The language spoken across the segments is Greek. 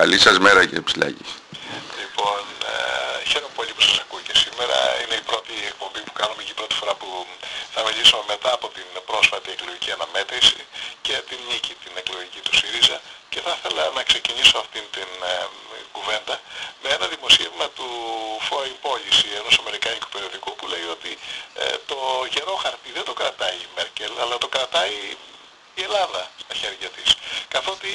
Καλή σας μέρα κύριε Ψηλάκη. Λοιπόν, ε, χαίρομαι πολύ που σας ακούω και σήμερα. Είναι η πρώτη εκπομπή που κάνουμε και η πρώτη φορά που θα μιλήσω μετά από την πρόσφατη εκλογική αναμέτρηση και την νίκη την εκλογική του ΣΥΡΙΖΑ και θα ήθελα να ξεκινήσω αυτήν την ε, κουβέντα με ένα δημοσίευμα του Foreign Policy, ενός Αμερικάνικου περιοδικού που λέει ότι ε, το γερό χαρτί δεν το κρατάει η Μέρκελ αλλά το κρατάει η Ελλάδα στα χέρια της. Καθότι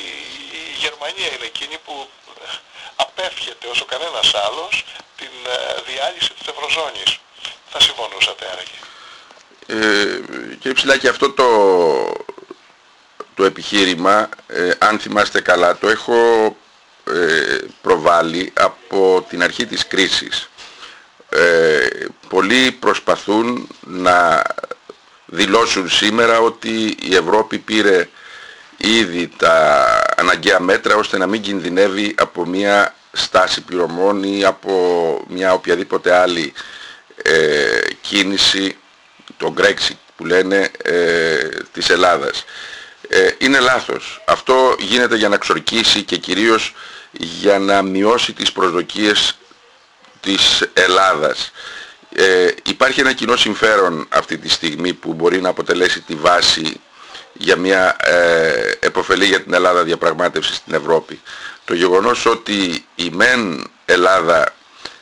η Γερμανία είναι εκείνη που ε, απέφχεται όσο κανένας άλλος την ε, διάλυση της Ευρωζώνης. Θα συμφωνούσατε άραγε; Ε, κύριε Ψηλάκη, αυτό το, το επιχείρημα, ε, αν θυμάστε καλά, το έχω ε, προβάλλει από την αρχή της κρίσης. Ε, πολλοί προσπαθούν να δηλώσουν σήμερα ότι η Ευρώπη πήρε ήδη τα αναγκαία μέτρα ώστε να μην κινδυνεύει από μια στάση πληρωμών ή από μια οποιαδήποτε άλλη ε, κίνηση, το Brexit που λένε, ε, της Ελλάδας. Ε, είναι λάθος. Αυτό γίνεται για να ξορκίσει και κυρίως για να μειώσει τις προσδοκίες της Ελλάδας. Ε, υπάρχει ένα κοινό συμφέρον αυτή τη στιγμή που μπορεί να αποτελέσει τη βάση για μια ε, εποφελή για την Ελλάδα διαπραγμάτευση στην Ευρώπη. Το γεγονός ότι η μεν Ελλάδα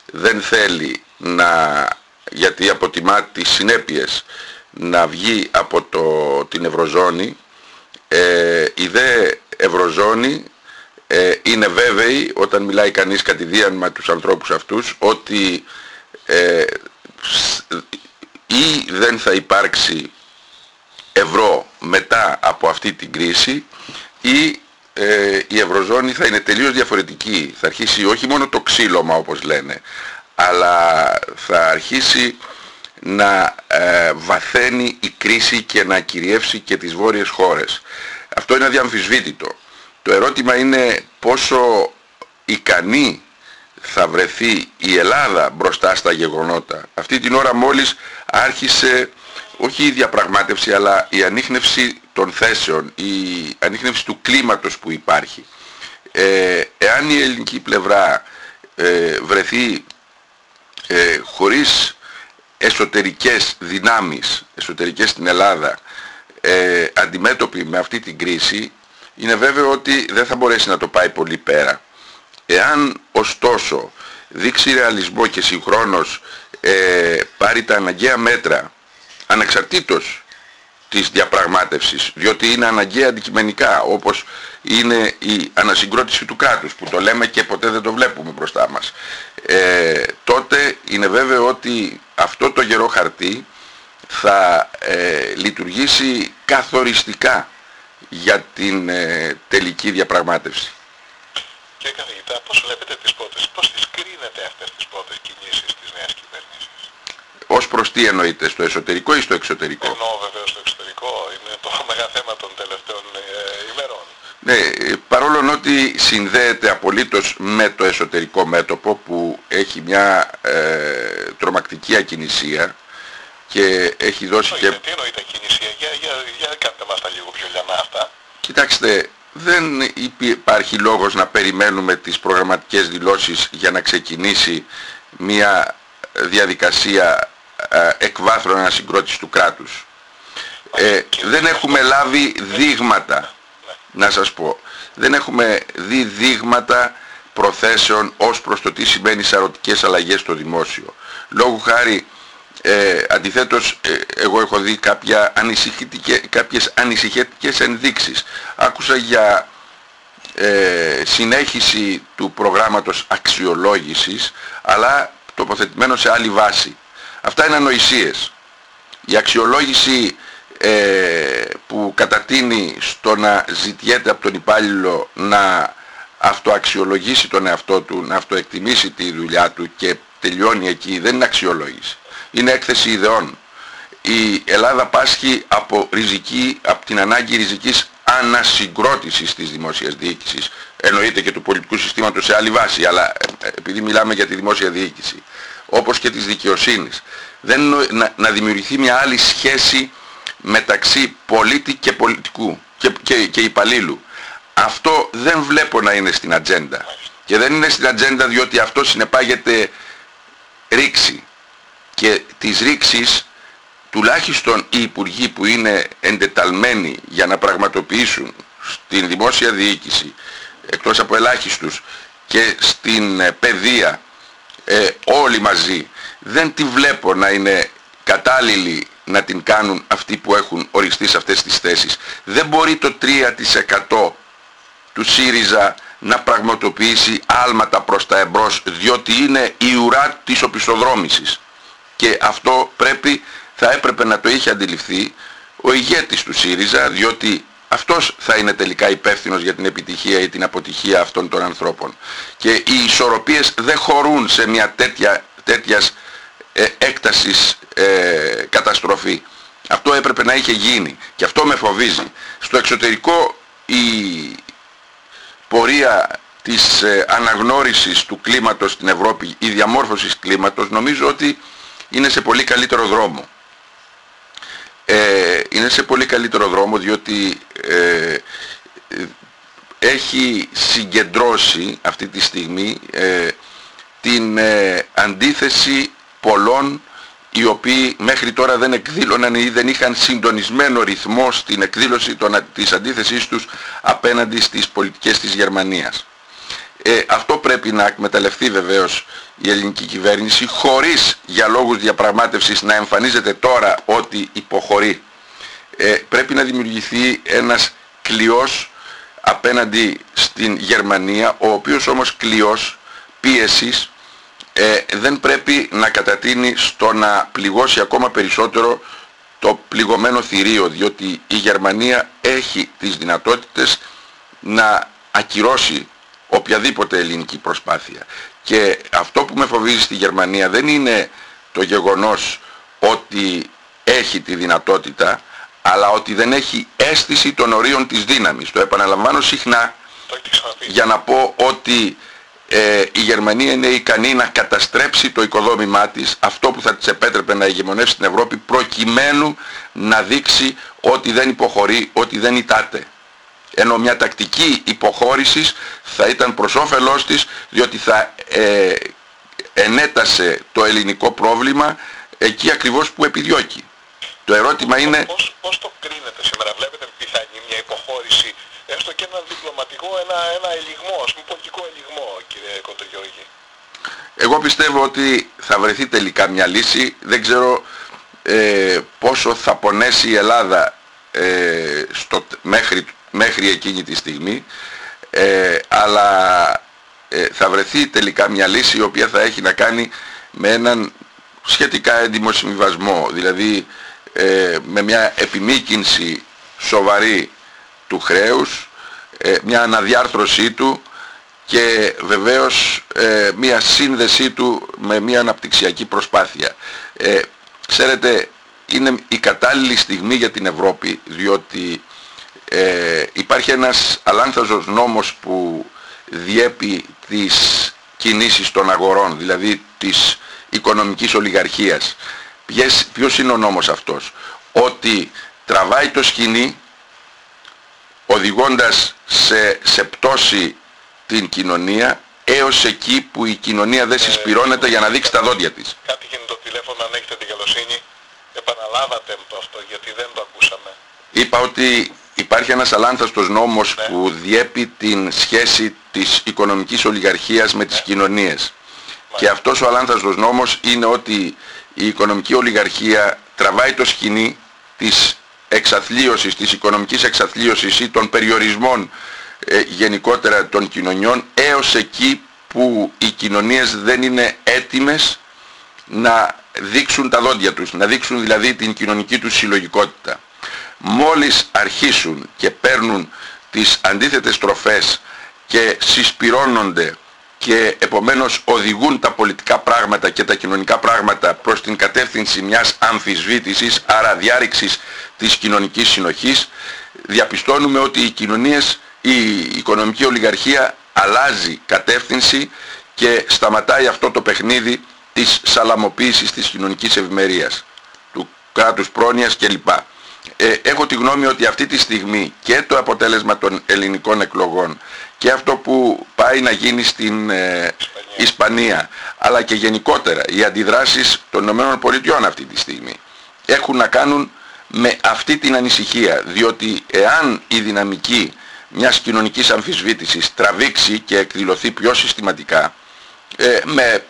δεν θέλει να, γιατί αποτιμά τις συνέπειες, να βγει από το, την Ευρωζώνη, ε, η δε Ευρωζώνη ε, είναι βέβαιη όταν μιλάει κανείς κατηδίαν με τους ανθρώπους αυτούς ότι ε, ή δεν θα υπάρξει ευρώ μετά από αυτή την κρίση ή ε, η Ευρωζώνη θα είναι τελείως διαφορετική. Θα αρχίσει όχι μόνο το ξύλωμα όπως λένε, αλλά θα αρχίσει να ε, βαθαίνει η κρίση και να κυριεύσει και τις βόρειες χώρες. Αυτό είναι αδιαμφισβήτητο. Το ερώτημα είναι πόσο ικανή θα βρεθεί η Ελλάδα μπροστά στα γεγονότα. Αυτή την ώρα μόλις άρχισε όχι η διαπραγμάτευση αλλά η ανείχνευση των θέσεων, η ανείχνευση του κλίματος που υπάρχει. Ε, εάν η ελληνική πλευρά ε, βρεθεί ε, χωρίς εσωτερικές δυνάμεις, εσωτερικές στην Ελλάδα, ε, αντιμέτωπη με αυτή την κρίση, είναι βέβαιο ότι δεν θα μπορέσει να το πάει πολύ πέρα. Εάν ωστόσο δείξει ρεαλισμό και συγχρόνως ε, πάρει τα αναγκαία μέτρα ανεξαρτήτως της διαπραγμάτευσης, διότι είναι αναγκαία αντικειμενικά, όπως είναι η ανασυγκρότηση του κράτους, που το λέμε και ποτέ δεν το βλέπουμε μπροστά μας. Ε, τότε είναι βέβαιο ότι αυτό το γερό χαρτί θα ε, λειτουργήσει καθοριστικά για την ε, τελική διαπραγμάτευση. Και καθηγητά, πώς βλέπετε τις πρώτες, πώς τις κρίνετε αυτές τις πρώτες κινήσεις της νέας κυβέρνησης; Ως προς τι εννοείτε, στο εσωτερικό ή στο εξωτερικό; Εννοώ βεβαίως στο εξωτερικό, είναι το μεγάλο θέμα των τελευταίων ε, ημερών. Ναι, παρόλο ότι συνδέεται απολύτως με το εσωτερικό μέτωπο που έχει μια ε, τρομακτική ακινησία και έχει δώσει Όχι, και... Τι εννοείται ακινησία, για, για, για κάντε μας τα λίγο πιο λιανά αυτά. Κοιτάξτε, δεν υπάρχει λόγος να περιμένουμε τις προγραμματικές δηλώσεις για να ξεκινήσει μια διαδικασία ε, εκβάθρων ανασυγκρότησης του κράτους. Ε, δεν έχουμε λάβει δείγματα, να σας πω, δεν έχουμε δει δείγματα προθέσεων ως προς το τι σημαίνει σαρωτικές αλλαγές στο δημόσιο. Λόγω χάρη ε, αντιθέτως ε, εγώ έχω δει κάποια κάποιες ανησυχητικές ενδείξεις. Άκουσα για ε, συνέχιση του προγράμματος αξιολόγησης αλλά τοποθετημένο σε άλλη βάση. Αυτά είναι ανοησίες. Η αξιολόγηση ε, που κατατείνει στο να ζητιέται από τον υπάλληλο να αυτοαξιολογήσει τον εαυτό του, να αυτοεκτιμήσει τη δουλειά του και τελειώνει εκεί, δεν είναι αξιολόγηση είναι έκθεση ιδεών. Η Ελλάδα πάσχει από, ριζική, από την ανάγκη ριζικής ανασυγκρότησης της δημόσιας διοίκησης. Εννοείται και του πολιτικού συστήματος σε άλλη βάση, αλλά ε, επειδή μιλάμε για τη δημόσια διοίκηση, όπως και της δικαιοσύνης, δεν, να, να δημιουργηθεί μια άλλη σχέση μεταξύ πολίτη και πολιτικού και, και, και υπαλλήλου. αυτό δεν βλέπω να είναι στην ατζέντα. Και δεν είναι στην ατζέντα διότι αυτό συνεπάγεται ρήξη. Και τις ρήξεις τουλάχιστον οι υπουργοί που είναι εντεταλμένοι για να πραγματοποιήσουν στην δημόσια διοίκηση εκτός από ελάχιστους και στην ε, παιδεία ε, όλοι μαζί δεν τη βλέπω να είναι κατάλληλοι να την κάνουν αυτοί που έχουν οριστεί σε αυτές τις θέσεις. Δεν μπορεί το 3% του ΣΥΡΙΖΑ να πραγματοποιήσει άλματα προς τα εμπρός διότι είναι η ουρά της οπισθοδρόμησης. Και αυτό πρέπει, θα έπρεπε να το είχε αντιληφθεί ο ηγέτης του ΣΥΡΙΖΑ διότι αυτός θα είναι τελικά υπεύθυνος για την επιτυχία ή την αποτυχία αυτών των ανθρώπων. Και οι ισορροπίες δεν χωρούν σε μια τέτοια, τέτοιας ε, έκτασης ε, καταστροφή. Αυτό έπρεπε να είχε γίνει και αυτό με φοβίζει. Στο εξωτερικό η πορεία της ε, αναγνώρισης του κλίματος στην Ευρώπη, η διαμόρφωση κλίματος νομίζω ότι είναι σε πολύ καλύτερο δρόμο. Ε, είναι σε πολύ καλύτερο δρόμο διότι ε, έχει συγκεντρώσει αυτή τη στιγμή ε, την αντίθεση πολλών οι οποίοι μέχρι τώρα δεν εκδήλωναν ή δεν είχαν συντονισμένο ρυθμό στην εκδήλωση των, της αντίθεσής τους απέναντι στις πολιτικές της Γερμανίας. Ε, αυτό πρέπει να εκμεταλλευτεί βεβαίως η ελληνική κυβέρνηση χωρίς για λόγους διαπραγμάτευσης να εμφανίζεται τώρα ότι υποχωρεί. Ε, πρέπει να δημιουργηθεί ένας κλειός απέναντι στην Γερμανία, ο οποίος όμως κλειός πίεσης ε, δεν πρέπει να κατατείνει στο να πληγώσει ακόμα περισσότερο το πληγωμένο θηρίο διότι η Γερμανία έχει τις δυνατότητες να ακυρώσει οποιαδήποτε ελληνική προσπάθεια. Και αυτό που με φοβίζει στη Γερμανία δεν είναι το γεγονός ότι έχει τη δυνατότητα αλλά ότι δεν έχει αίσθηση των ορίων της δύναμης. Το επαναλαμβάνω συχνά για να πω ότι ε, η Γερμανία είναι ικανή να καταστρέψει το οικοδόμημά της, αυτό που θα της επέτρεπε να ηγεμονεύσει στην Ευρώπη, προκειμένου να δείξει ότι δεν υποχωρεί, ότι δεν ητάται. Ενώ μια τακτική υποχώρησης θα ήταν προς όφελός της, διότι θα ε, ενέτασε το ελληνικό πρόβλημα εκεί ακριβώς που επιδιώκει. Το ερώτημα είναι... Πώς, πώς το κρίνετε σήμερα, βλέπετε πιθανή μια υποχώρηση, έστω και ένα διπλωματικό, ένα, ένα ελιγμό, ας πούμε πολιτικό ελιγμό, κύριε Κοντογιώργη. Εγώ πιστεύω ότι θα βρεθεί τελικά μια λύση. Δεν ξέρω ε, πόσο θα πονέσει η Ελλάδα ε, στο, μέχρι, μέχρι εκείνη τη στιγμή, ε, αλλά ε, θα βρεθεί τελικά μια λύση η οποία θα έχει να κάνει με έναν σχετικά έντιμο συμβιβασμό. Δηλαδή ε, με μια επιμήκυνση σοβαρή του χρέους, ε, μια αναδιάρθρωσή του και βεβαίως ε, μια σύνδεσή του με μια αναπτυξιακή προσπάθεια. Ξέρετε, είναι η κατάλληλη στιγμή για την Ευρώπη διότι υπάρχει ένας αλάνθαζος νόμος που διέπει τις κινήσεις των αγορών, δηλαδή της οικονομικής ολιγαρχίας. Ποιος είναι ο νόμος αυτός; Ότι τραβάει το σκηνή οδηγώντας σε, σε πτώση την κοινωνία έως εκεί που η κοινωνία δεν συσπυρώνεται για να δείξει τα δόντια της. Κάτι γίνει το τηλέφωνο αν έχετε την καλοσύνη. Επαναλάβατε το αυτό γιατί δεν το ακούσαμε. Είπα ότι υπάρχει ένας αλάνθαστος νόμος ναι. που διέπει την σχέση της οικονομικής ολιγαρχίας με τις ναι. κοινωνίες. Και αυτός ο αλάνθαστος νόμος είναι ότι η οικονομική ολιγαρχία τραβάει το σκηνή της εξαθλίωσης, της οικονομικής εξαθλίωσης ή των περιορισμών ε, γενικότερα των κοινωνιών έως εκεί που οι κοινωνίες δεν είναι έτοιμες να δείξουν τα δόντια τους, να δείξουν δηλαδή την κοινωνική τους συλλογικότητα. Μόλις αρχίσουν και παίρνουν τις αντίθετες τροφές και συσπυρώνονται και επομένως οδηγούν τα πολιτικά πράγματα και τα κοινωνικά πράγματα προς την κατεύθυνση μιας αμφισβήτησης, άρα διάρρηξης της κοινωνικής συνοχής, διαπιστώνουμε ότι οι κοινωνίες, η οικονομική ολιγαρχία αλλάζει κατεύθυνση και σταματάει αυτό το παιχνίδι της σαλαμοποίησης της κοινωνικής ευημερίας, του κράτους πρόνοιας κλπ. Ε, έχω τη γνώμη ότι αυτή τη στιγμή και το αποτέλεσμα των ελληνικών εκλογών και αυτό που πάει να γίνει στην ε, Ισπανία. Αλλά και γενικότερα οι αντιδράσεις των ΗΠΑ αυτή τη στιγμή έχουν να κάνουν με αυτή την ανησυχία διότι εάν η δυναμική μιας κοινωνικής αμφισβήτησης τραβήξει και εκδηλωθεί πιο συστηματικά ε, με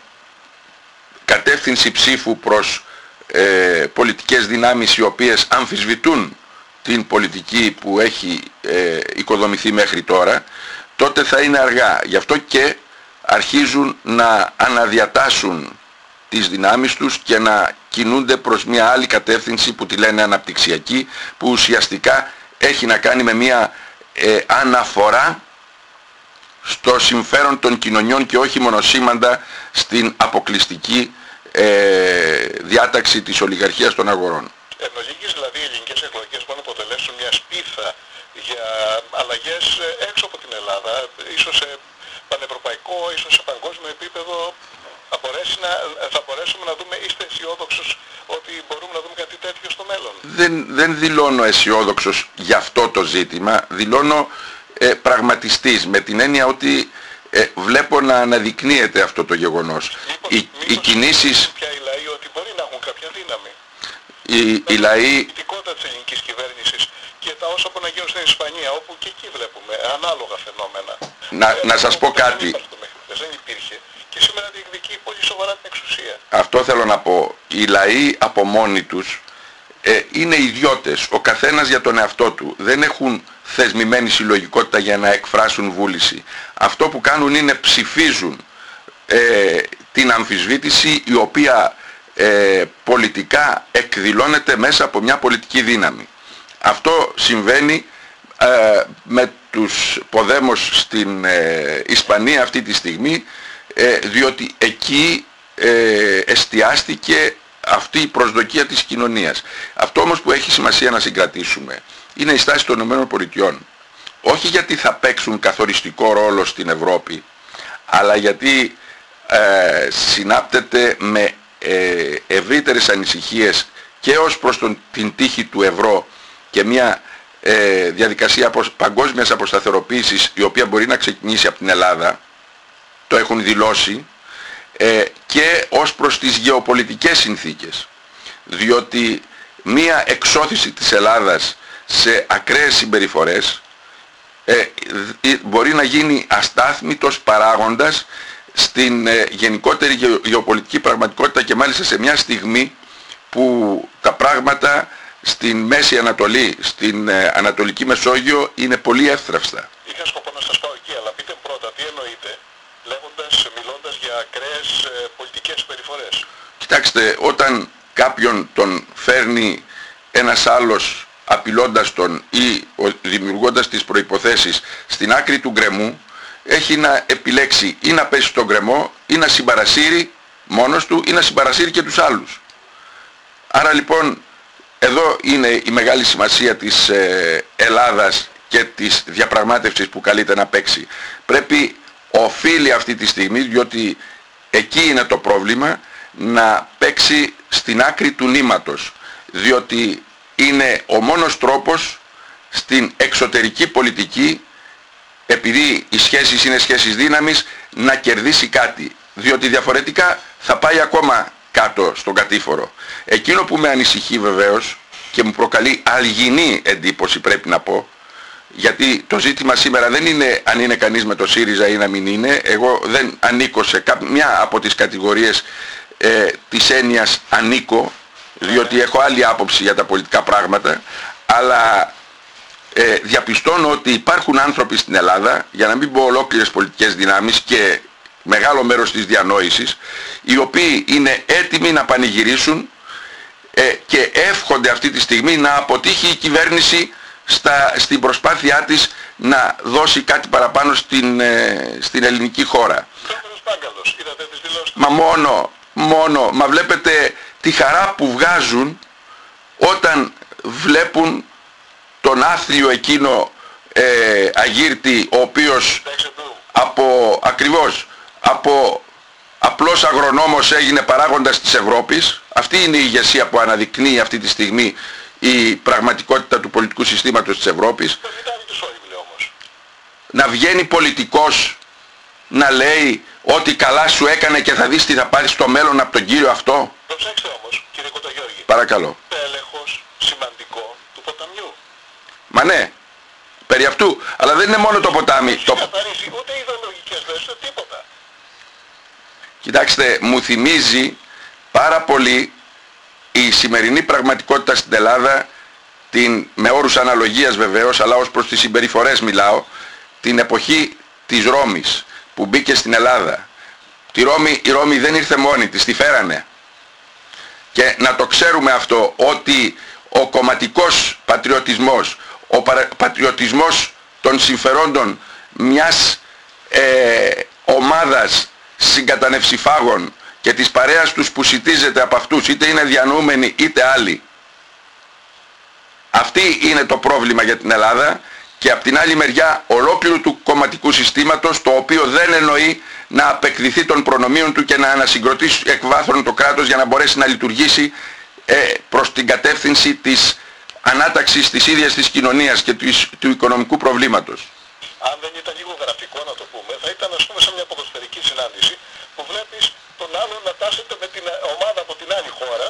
κατεύθυνση ψήφου προς ε, πολιτικές δυνάμεις οι οποίες αμφισβητούν την πολιτική που έχει ε, οικοδομηθεί μέχρι τώρα τότε θα είναι αργά. Γι' αυτό και αρχίζουν να αναδιατάσσουν τις δυνάμεις τους και να κινούνται προς μια άλλη κατεύθυνση που τη λένε αναπτυξιακή που ουσιαστικά έχει να κάνει με μια ε, αναφορά στο συμφέρον των κοινωνιών και όχι μονοσήμαντα στην αποκλειστική ε, διάταξη της ολιγαρχίας των αγορών. Εν δηλαδή οι ελληνικές εκλογές μπορούν να αποτελέσουν μια σπίθα για αλλαγές ε, έξω από την Ελλάδα, ίσως σε πανευρωπαϊκό, ίσως σε παγκόσμιο επίπεδο θα, να, θα μπορέσουμε να δούμε, είστε αισιόδοξος ότι μπορούμε να δούμε κάτι τέτοιο στο μέλλον; Δεν, δεν δηλώνω αισιόδοξος για αυτό το ζήτημα, δηλώνω ε, πραγματιστής με την έννοια ότι ε, βλέπω να αναδεικνύεται αυτό το γεγονός. Μήπως, οι, μήπως οι κινήσεις... Πια οι λαοί ότι μπορεί να έχουν κάποια δύναμη. Οι, οι λαοί... Η της ελληνικής κυβέρνησης και τα όσα που να γίνουν στην Ισπανία, όπου και εκεί βλέπουμε ανάλογα φαινόμενα. Να, ε, να σας πω κάτι. Δεν υπήρχε. Και σήμερα διεκδικεί πολύ σοβαρά την εξουσία. Αυτό θέλω να πω. Οι λαοί από μόνοι τους ε, είναι ιδιώτες. Ο καθένας για τον εαυτό του. Δεν έχουν θεσμημένη συλλογικότητα για να εκφράσουν βούληση. Αυτό που κάνουν είναι ψηφίζουν ε, την αμφισβήτηση η οποία ε, πολιτικά εκδηλώνεται μέσα από μια πολιτική δύναμη. Αυτό συμβαίνει ε, με τους ποδέμους στην Ισπανία αυτή τη στιγμή διότι εκεί εστιάστηκε αυτή η προσδοκία της κοινωνίας. Αυτό όμως που έχει σημασία να συγκρατήσουμε είναι η στάση των ΗΠΑ. Όχι γιατί θα παίξουν καθοριστικό ρόλο στην Ευρώπη, αλλά γιατί ε, συνάπτεται με ε, ευρύτερες ανησυχίες και ως προς τον, την τύχη του ευρώ και μια ε, διαδικασία απο, παγκόσμιας αποσταθεροποίησης η οποία μπορεί να ξεκινήσει από την Ελλάδα, το έχουν δηλώσει, ε, και ως προς τις γεωπολιτικές συνθήκες. Διότι μία εξώθηση της Ελλάδας σε ακραίες συμπεριφορές ε, μπορεί να γίνει αστάθμητος παράγοντας στην ε, γενικότερη γεωπολιτική πραγματικότητα και μάλιστα σε μια στιγμή που τα πράγματα στην Μέση Ανατολή, στην ε, Ανατολική Μεσόγειο είναι πολύ εύθραυστα. Είχα σκοπό να σας πάω εκεί, αλλά πείτε πρώτα τι εννοείτε λέγοντας, μιλώντας για ακραίες ε, πολιτικές συμπεριφορές; Κοιτάξτε, όταν κάποιον τον φέρνει ένας άλλος απειλώντας τον ή δημιουργώντας τις προϋποθέσεις στην άκρη του γκρεμού έχει να επιλέξει ή να πέσει στον γκρεμό ή να συμπαρασύρει μόνος του ή να συμπαρασύρει και τους άλλους. Άρα λοιπόν εδώ είναι η μεγάλη σημασία της ε, Ελλάδας και της διαπραγμάτευσης που καλείται να παίξει. Πρέπει οφείλει αυτή τη στιγμή διότι εκεί είναι το πρόβλημα να παίξει στην άκρη του νήματος διότι είναι ο μόνος τρόπος στην εξωτερική πολιτική επειδή οι σχέσεις είναι σχέσεις δύναμης να κερδίσει κάτι διότι διαφορετικά θα πάει ακόμα κάτω στον κατήφορο. Εκείνο που με ανησυχεί βεβαίως και μου προκαλεί αλγινή εντύπωση πρέπει να πω γιατί το ζήτημα σήμερα δεν είναι αν είναι κανείς με το ΣΥΡΙΖΑ ή να μην είναι. Εγώ δεν ανήκω σε μια από τις κατηγορίες ε, της έννοιας ανήκω διότι έχω άλλη άποψη για τα πολιτικά πράγματα, αλλά ε, διαπιστώνω ότι υπάρχουν άνθρωποι στην Ελλάδα, για να μην πω ολόκληρες πολιτικές δυνάμεις και μεγάλο μέρος της διανόησης, οι οποίοι είναι έτοιμοι να πανηγυρίσουν ε, και εύχονται αυτή τη στιγμή να αποτύχει η κυβέρνηση στα, στην προσπάθειά της να δώσει κάτι παραπάνω στην, ε, στην ελληνική χώρα. Μα μόνο, μόνο, μα βλέπετε τη χαρά που βγάζουν όταν βλέπουν τον άθλιο εκείνο ε, αγύρτη ο οποίος από ακριβώς από απλός αγρονόμος έγινε παράγοντας της Ευρώπης αυτή είναι η ηγεσία που αναδεικνύει αυτή τη στιγμή η πραγματικότητα του πολιτικού συστήματος της Ευρώπης. Να βγαίνει πολιτικός να λέει ότι καλά σου έκανε και θα δεις τι θα πάρεις στο μέλλον από τον κύριο αυτό. Προσέξτε όμως, κύριε Κοταγιώργη. Παρακαλώ. Πέλεχος σημαντικό του ποταμιού. Μα ναι, περί αυτού. Αλλά δεν είναι μόνο το ποτάμι. Το... Καθαρίσει, ούτε ιδεολογικές λέσεις, τίποτα. Κοιτάξτε, μου θυμίζει πάρα πολύ η σημερινή πραγματικότητα στην Ελλάδα, την, με όρους αναλογίας βεβαίως, αλλά ως προς τις συμπεριφορές μιλάω, την εποχή της Ρώμης που μπήκε στην Ελλάδα. Τη Ρώμη, η Ρώμη δεν ήρθε μόνη της, τη φέρανε. Και να το ξέρουμε αυτό, ότι ο κομματικός πατριωτισμός, ο πατριωτισμός των συμφερόντων μιας ε, ομάδας συγκατανευσιφάγων και της παρέας τους που σητίζεται από αυτούς, είτε είναι διανοούμενοι είτε άλλοι. Αυτή είναι το πρόβλημα για την Ελλάδα και από την άλλη μεριά ολόκληρου του κομματικού συστήματος το οποίο δεν εννοεί να απεκδηθεί των προνομίων του και να ανασυγκροτήσει εκ βάθρων το κράτος για να μπορέσει να λειτουργήσει ε, προς την κατεύθυνση της ανάταξης της ίδιας της κοινωνίας και του, του οικονομικού προβλήματος. Αν δεν ήταν λίγο γραφικό να το πούμε, θα ήταν ας πούμε σε μια ποδοσφαιρική συνάντηση που βλέπεις τον άλλον να τάσεται με την ομάδα από την άλλη χώρα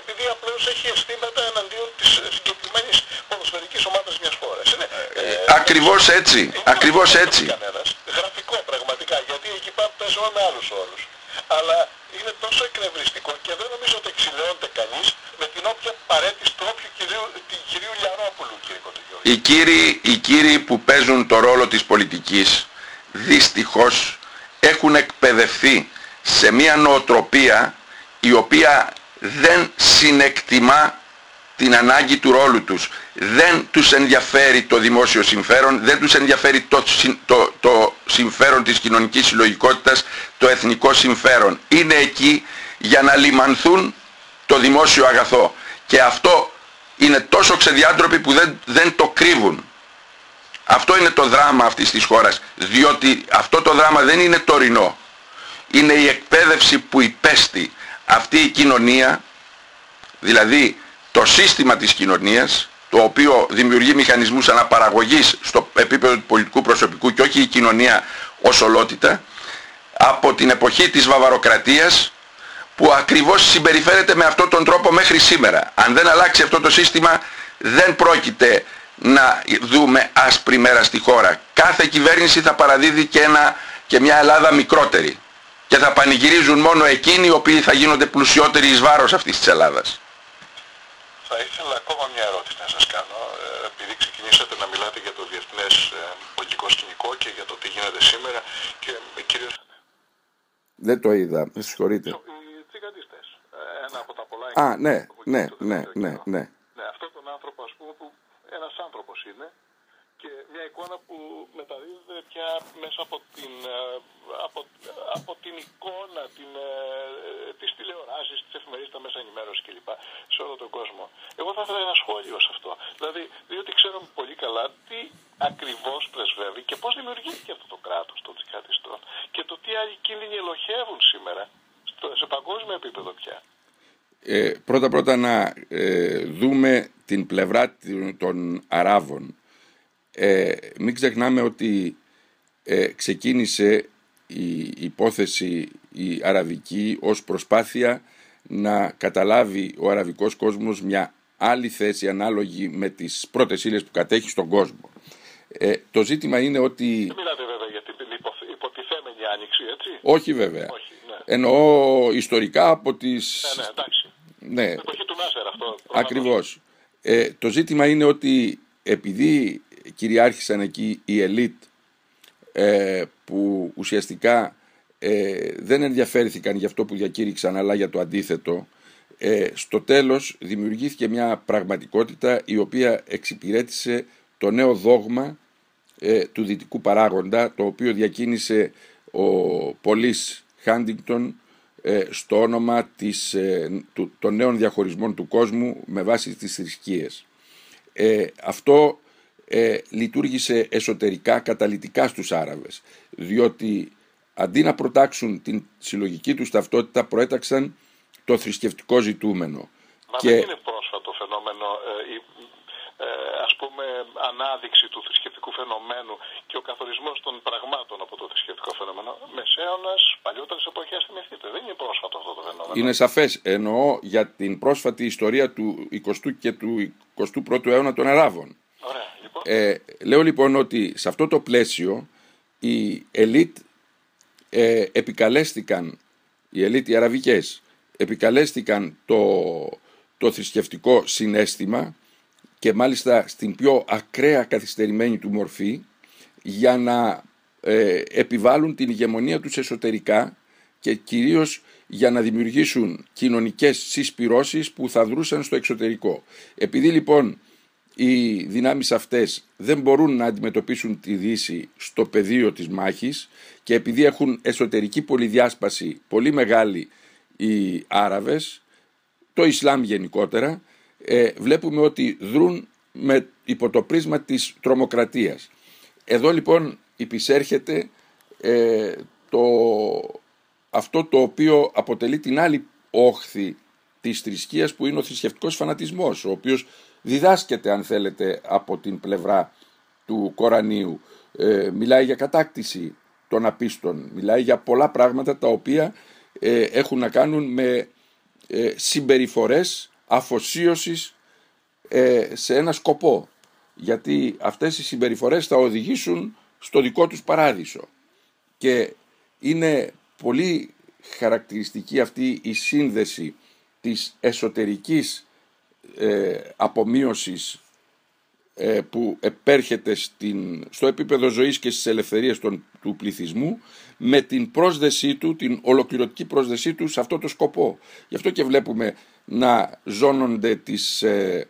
επειδή απλώς έχει αισθήματα εναντίον της συγκεκριμένης ποδοσφαιρικής ομάδας μιας χώρας. Είναι, ε, ακριβώς έτσι, είναι ακριβώς έτσι. Κανένας. Γραφικό πραγματικά, γιατί εκεί πάμε παίζουμε με άλλους όρους. Αλλά είναι τόσο εκνευριστικό και δεν νομίζω ότι εξηλαιώνεται κανείς με την όποια παρέτηση του όποιου κυρίου, κυρίου Λιαρόπουλου, κύριε Κοντογιώργη. Οι κύριοι, οι κύριοι που παίζουν το ρόλο της πολιτικής δυστυχώς έχουν εκπαιδευτεί σε μια νοοτροπία η οποία δεν συνεκτιμά την ανάγκη του ρόλου τους. Δεν τους ενδιαφέρει το δημόσιο συμφέρον, δεν τους ενδιαφέρει το, το, το συμφέρον της κοινωνικής συλλογικότητας, το εθνικό συμφέρον. Είναι εκεί για να λιμανθούν το δημόσιο αγαθό. Και αυτό είναι τόσο ξεδιάντροποι που δεν, δεν το κρύβουν. Αυτό είναι το δράμα αυτής της χώρας, διότι αυτό το δράμα δεν είναι τωρινό. Είναι η εκπαίδευση που υπέστη αυτή η κοινωνία, δηλαδή το σύστημα της κοινωνίας, το οποίο δημιουργεί μηχανισμούς αναπαραγωγής στο επίπεδο του πολιτικού προσωπικού και όχι η κοινωνία ως ολότητα, από την εποχή της βαβαροκρατίας που ακριβώς συμπεριφέρεται με αυτόν τον τρόπο μέχρι σήμερα. Αν δεν αλλάξει αυτό το σύστημα δεν πρόκειται να δούμε άσπρη μέρα στη χώρα. Κάθε κυβέρνηση θα παραδίδει και, ένα, και μια Ελλάδα μικρότερη και θα πανηγυρίζουν μόνο εκείνοι οι οποίοι θα γίνονται πλουσιότεροι εις βάρος αυτής της Ελλάδας. Θα ήθελα ακόμα μια ερώτηση να σας κάνω, ε, επειδή ξεκινήσατε να μιλάτε για το διεθνές ε, πολιτικό σκηνικό και για το τι γίνεται σήμερα και κυρίως... Δεν το είδα, με συγχωρείτε. Οι τσιγαντιστές, ε, ένα από τα πολλά... Α, ναι, ναι, ναι, ναι, ναι. Ναι, αυτόν τον άνθρωπο ας πούμε που ένας άνθρωπος είναι και μια εικόνα που μεταδίδεται πια μέσα από την, ε, από, από την εικόνα, την, ε, τις τηλεοράσεις, τις εφημερίδες, τα μέσα ενημέρωσης κλπ. σε όλο τον κόσμο. Εγώ θα ήθελα ένα σχόλιο σε αυτό. Δηλαδή, διότι ξέρουμε πολύ καλά τι ακριβώς πρεσβεύει και πώς δημιουργήθηκε αυτό το κράτος των τσιχατιστών και το τι άλλοι κίνδυνοι ελοχεύουν σήμερα στο, σε παγκόσμιο επίπεδο πια. Ε, πρώτα πρώτα να ε, δούμε την πλευρά των Αράβων ε, μην ξεχνάμε ότι ε, ξεκίνησε η υπόθεση η αραβική ως προσπάθεια να καταλάβει ο αραβικός κόσμος μια άλλη θέση ανάλογη με τις πρώτες ύλες που κατέχει στον κόσμο. Ε, το ζήτημα είναι ότι... Δεν μιλάτε βέβαια για την υποτιθέμενη άνοιξη, έτσι; Όχι βέβαια. Όχι, ναι. Εννοώ ιστορικά από τις... Ναι, ναι, εντάξει. Ναι. Εποχή του Νάσερ αυτό. Ακριβώς. Ε, το ζήτημα είναι ότι επειδή κυριάρχησαν εκεί οι ελίτ ε, που ουσιαστικά ε, δεν ενδιαφέρθηκαν για αυτό που διακήρυξαν αλλά για το αντίθετο ε, στο τέλος δημιουργήθηκε μια πραγματικότητα η οποία εξυπηρέτησε το νέο δόγμα ε, του δυτικού παράγοντα το οποίο διακίνησε ο Πολύς Χάντιγκτον στο όνομα της, του, των νέων διαχωρισμών του κόσμου με βάση τις θρησκείες. αυτό ε, λειτουργήσε εσωτερικά καταλητικά στους Άραβες διότι αντί να προτάξουν την συλλογική τους ταυτότητα προέταξαν το θρησκευτικό ζητούμενο. Μα και... δεν είναι πρόσφατο φαινόμενο ε, πούμε ανάδειξη του θρησκευτικού φαινομένου και ο καθορισμός των πραγμάτων από το θρησκευτικό φαινόμενο. Μεσαίωνας, παλιότερες εποχές θυμηθείτε. Δεν είναι πρόσφατο αυτό το φαινόμενο. Είναι σαφές. Εννοώ για την πρόσφατη ιστορία του 20ου και του 21ου αιώνα των Αράβων. Ωραία, λοιπόν. Ε, λέω λοιπόν ότι σε αυτό το πλαίσιο οι ελίτ ε, επικαλέστηκαν, οι ελίτ οι αραβικές, επικαλέστηκαν το, το θρησκευτικό συνέστημα και μάλιστα στην πιο ακραία καθυστερημένη του μορφή για να ε, επιβάλλουν την ηγεμονία τους εσωτερικά και κυρίως για να δημιουργήσουν κοινωνικές συσπυρώσεις που θα δρούσαν στο εξωτερικό. Επειδή λοιπόν οι δυνάμεις αυτές δεν μπορούν να αντιμετωπίσουν τη Δύση στο πεδίο της μάχης και επειδή έχουν εσωτερική πολυδιάσπαση πολύ μεγάλη οι Άραβες, το Ισλάμ γενικότερα, ε, βλέπουμε ότι δρούν με, υπό το πρίσμα της τρομοκρατίας. Εδώ λοιπόν υπησέρχεται ε, το, αυτό το οποίο αποτελεί την άλλη όχθη της θρησκείας που είναι ο θρησκευτικός φανατισμός, ο οποίος διδάσκεται αν θέλετε από την πλευρά του Κορανίου. Ε, μιλάει για κατάκτηση των απίστων, μιλάει για πολλά πράγματα τα οποία ε, έχουν να κάνουν με ε, συμπεριφορές αφοσίωσης ε, σε ένα σκοπό. Γιατί αυτές οι συμπεριφορές θα οδηγήσουν στο δικό τους παράδεισο. Και είναι πολύ χαρακτηριστική αυτή η σύνδεση της εσωτερικής ε, απομείωσης ε, που επέρχεται στην, στο επίπεδο ζωής και στις ελευθερίες των, του πληθυσμού με την πρόσδεσή του, την ολοκληρωτική πρόσδεσή του σε αυτό το σκοπό. Γι' αυτό και βλέπουμε να ζώνονται τις, ε,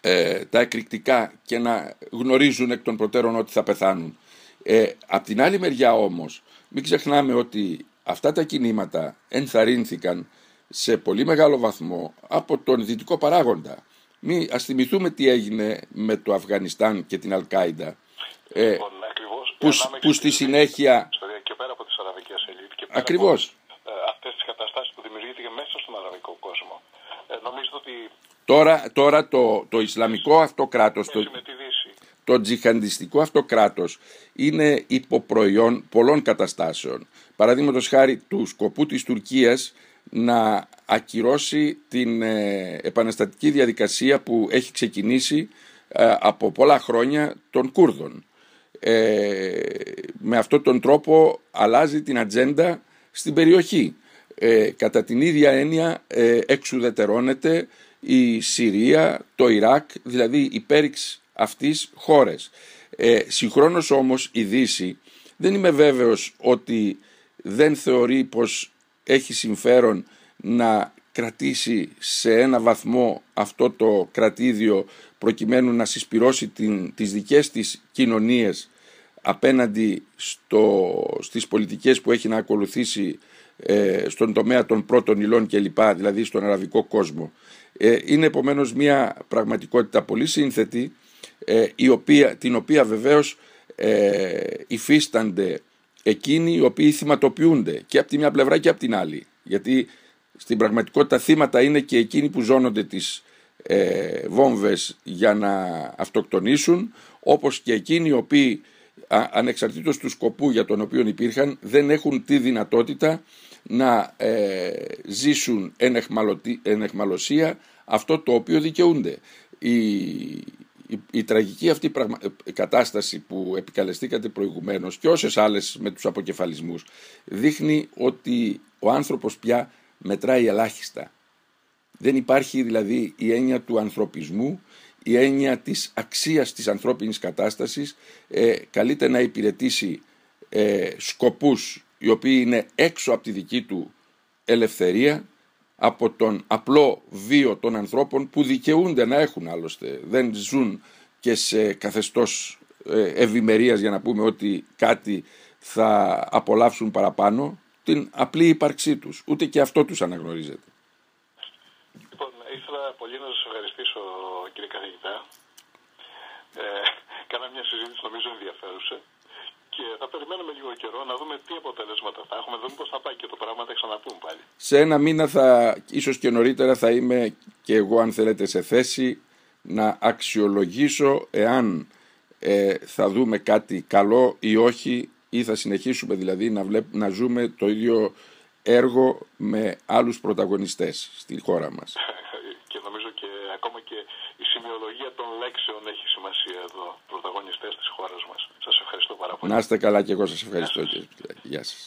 ε, τα εκρηκτικά και να γνωρίζουν εκ των προτέρων ότι θα πεθάνουν. Ε, απ' την άλλη μεριά όμως, μην ξεχνάμε ότι αυτά τα κινήματα ενθαρρύνθηκαν σε πολύ μεγάλο βαθμό από τον δυτικό παράγοντα. Μη, ας θυμηθούμε τι έγινε με το Αφγανιστάν και την Αλκάιντα. Ε, λοιπόν, ακριβώς, που, που στη συνέχεια... Και πέρα από τις αραβικές ελίτ και πέρα ακριβώς. από ε, αυτές τις καταστάσεις που δημιουργήθηκε μέσα στον αραβικό κόσμο. Ε, νομίζω ότι... Τώρα, τώρα το, το Ισλαμικό αυτό κράτος, το, με τη Δύση. το τζιχαντιστικό αυτό κράτος είναι υποπροϊόν πολλών καταστάσεων. Παραδείγματος χάρη του σκοπού της Τουρκίας να ακυρώσει την ε, επαναστατική διαδικασία που έχει ξεκινήσει ε, από πολλά χρόνια των Κούρδων. Ε, με αυτόν τον τρόπο αλλάζει την ατζέντα στην περιοχή. κατά την ίδια έννοια εξουδετερώνεται η Συρία, το Ιράκ, δηλαδή η πέριξ αυτής χώρες. Ε, συγχρόνως όμως η Δύση δεν είμαι βέβαιος ότι δεν θεωρεί πως έχει συμφέρον να κρατήσει σε ένα βαθμό αυτό το κρατήδιο προκειμένου να συσπυρώσει την, τις δικές της κοινωνίες απέναντι στο, στις πολιτικές που έχει να ακολουθήσει ε, στον τομέα των πρώτων υλών κλπ, δηλαδή στον αραβικό κόσμο. Ε, είναι επομένως μια πραγματικότητα πολύ σύνθετη, ε, η οποία, την οποία βεβαίως ε, υφίστανται εκείνοι οι οποίοι θυματοποιούνται και από τη μια πλευρά και από την άλλη. Γιατί στην πραγματικότητα θύματα είναι και εκείνοι που ζώνονται τις ε, βόμβες για να αυτοκτονήσουν όπως και εκείνοι οι οποίοι α, ανεξαρτήτως του σκοπού για τον οποίο υπήρχαν δεν έχουν τη δυνατότητα να ε, ζήσουν εν εχμαλωσία αυτό το οποίο δικαιούνται. Η, η, τραγική αυτή ε, κατάσταση που επικαλεστήκατε προηγουμένως και όσες άλλες με τους αποκεφαλισμούς δείχνει ότι ο άνθρωπος πια μετράει ελάχιστα. Δεν υπάρχει δηλαδή η έννοια του ανθρωπισμού, η έννοια της αξίας της ανθρώπινης κατάστασης ε, καλείται να υπηρετήσει ε, σκοπούς οι οποίοι είναι έξω από τη δική του ελευθερία από τον απλό βίο των ανθρώπων που δικαιούνται να έχουν άλλωστε. Δεν ζουν και σε καθεστώς ε, ευημερίας για να πούμε ότι κάτι θα απολαύσουν παραπάνω την απλή ύπαρξή τους. Ούτε και αυτό τους αναγνωρίζεται. Λοιπόν, ήθελα πολύ να σας ευχαριστήσω κύριε καθηγητά. Ε, κάνα μια συζήτηση νομίζω ενδιαφέρουσα και θα περιμένουμε λίγο καιρό να δούμε τι αποτελέσματα θα έχουμε, δούμε πώς θα πάει και το πράγμα θα ξαναπούμε πάλι. Σε ένα μήνα θα, ίσως και νωρίτερα θα είμαι και εγώ αν θέλετε σε θέση να αξιολογήσω εάν ε, θα δούμε κάτι καλό ή όχι ή θα συνεχίσουμε δηλαδή να, βλέπ, να ζούμε το ίδιο έργο με άλλους πρωταγωνιστές στη χώρα μας. Και νομίζω και ακόμα και η σημειολογία των λέξεων έχει σημασία εδώ, πρωταγωνιστές της χώρας μας. Σας ευχαριστώ πάρα πολύ. Να είστε καλά και εγώ σας ευχαριστώ. Γεια σας.